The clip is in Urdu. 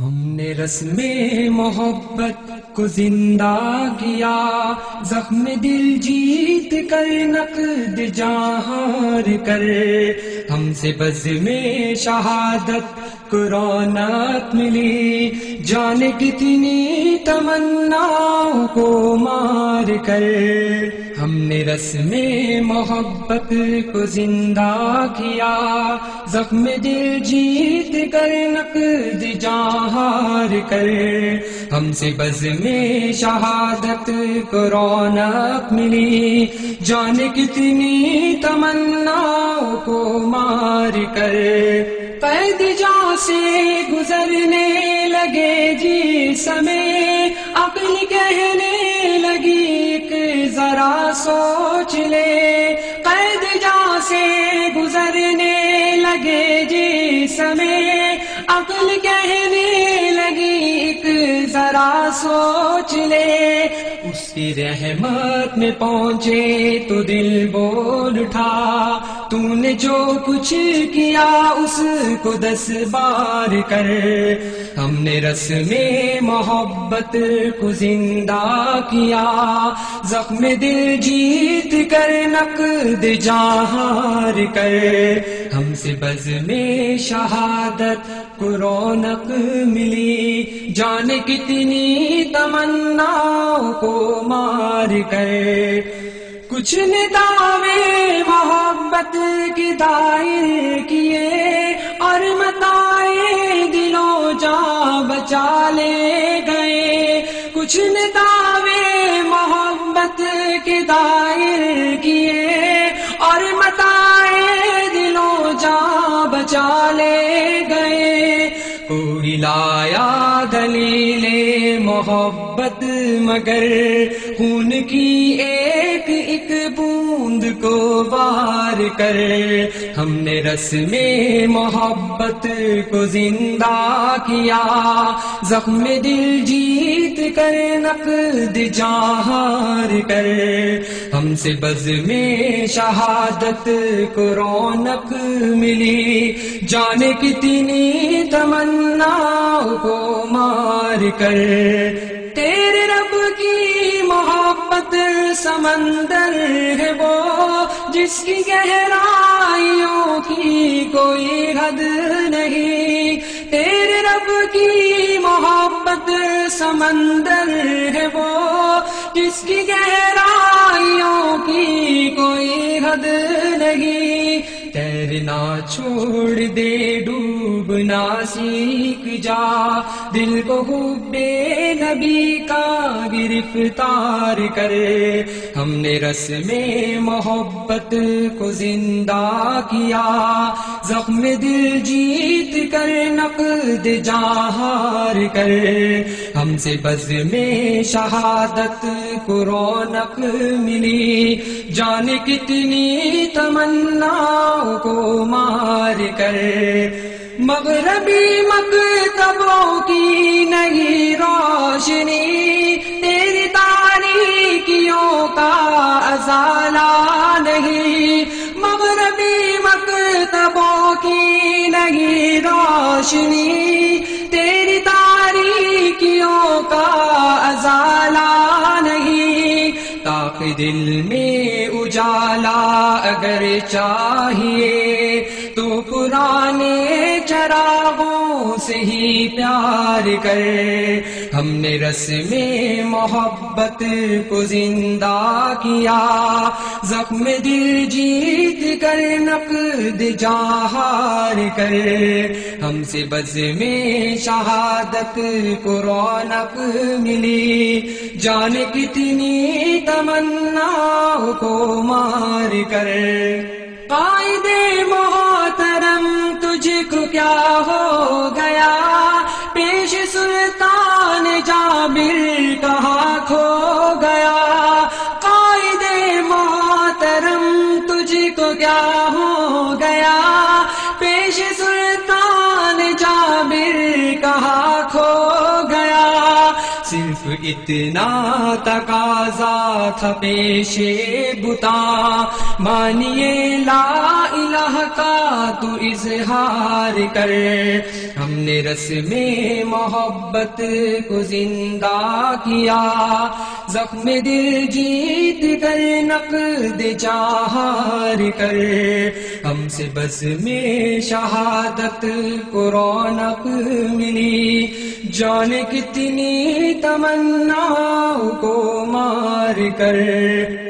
ہم نے رسم محبت کو زندہ کیا، زخم دل جیت کر نقد جہار کر۔ ہم سے بز میں شہادت کو رونق ملی، جان کتنی تمنا کو مار کر۔ ہم نے رسم محبت کو زندہ کیا، زخم دل جیت کر نقد جہار کر ہم سے بز میں شہادت کو رونق ملی۔ جان کتنی تمنا کو مار کر۔ قید جا سے گزرنے لگے جی سمے۔ عقل کہنے لگی ایک ذرا سوچ لے۔ قید جا سے گزرنے لگے جی سمے۔ عقل کہنے لگی، ایک ذرا سوچ لے۔ اس کی رحمت میں پہنچے، تو دل بول اٹھا۔ تو نے جو کچھ کیا، اس کو دس بار کر۔ ہم نے رسم محبت کو زندہ کیا۔ زخم دل جیت کر، نقد جہار کر۔ ہم سے بز میں شہادت کو رونق ملی۔ جان کتنی تمنا کو مار کر۔ کچھ نے دعوے محبت کی دائر کیے اور متائے دلوں جا بچا لے گئے۔ کچھ نے دعوے محبت کوئی لایا دلیل محبت مگر خون کی ایک ایک بوند کو بار کر ہم نے رسم محبت کو زندہ کیا زخم دل جیت کر نقد جہار کر ہم سے بز میں شہادت کو رونق ملی۔ جانے کتنی تمنا کو مار کر۔ تیرے رب کی محبت سمندر ہے وہ، جس کی گہرائیوں کی کوئی حد نہیں۔ تیرے رب کی محبت سمندر ہے وہ، جس کی گہرائیوں کی تیرنا چھوڑ دے ڈوبنا سیکھ جا۔ دل کو بے نبی کا گرفتار کرے ہم نے رسم محبت کو زندہ کیا۔ زخم دل جیت کر، نقد جہار کر۔ ہم سے بز میں شہادت کو رونق ملی۔ جان کتنی تمنا کو مار کر۔ مغربی مکتبوں کی نئی روشنی، تیری تاریکیوں کا ازالہ نہیں۔ مغربی مکتبوں کی نئی روشنی، تیری تاریکیوں کا ازالہ نہیں۔ تاک دل میں اجالا اگر چاہیے پرانے چراغوں سے ہی پیار کر۔ ہم نے رسم محبت کو زندہ کیا۔ زخم دل جیت کر، نقد جہار کر۔ ہم سے بز میں شہادت کو رونق ملی۔ جان کتنی تمنا کو مار کر۔ قائد محترم ذکر کیا ہو گیا۔ پیش سلطان جابر کہاں کھو گیا۔ قائد محترم تجھ کو کیا ہو اتنا تقاضا تھا پیش بتا۔ مانیے لا الہ کا تو اظہار کر۔ ہم نے رسم محبت کو زندہ کیا۔ زخم دل جیت کر نقد چاہار کر۔ ہم سے بس میں شہادت کو رونق ملی۔ جان کتنی تمنا کو مار کر۔